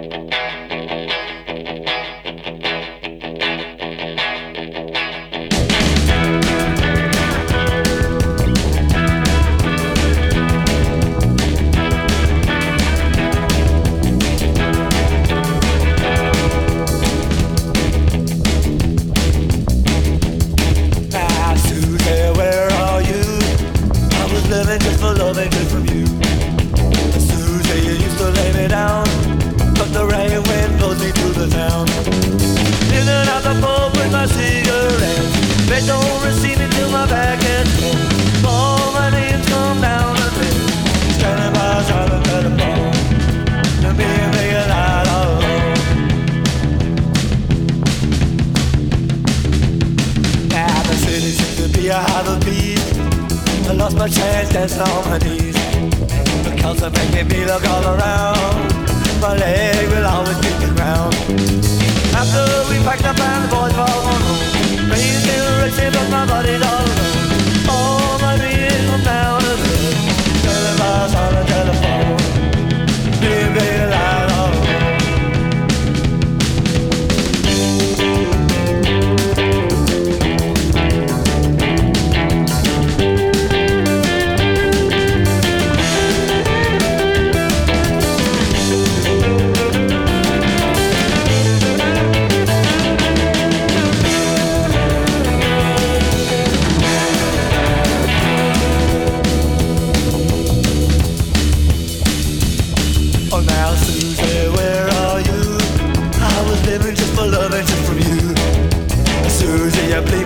Música I how a beat. I lost my chance, dancing on my knees. The council making me look all around. My leg will always be the ground.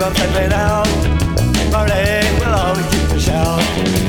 gonna take me down. My name will always keep the shout.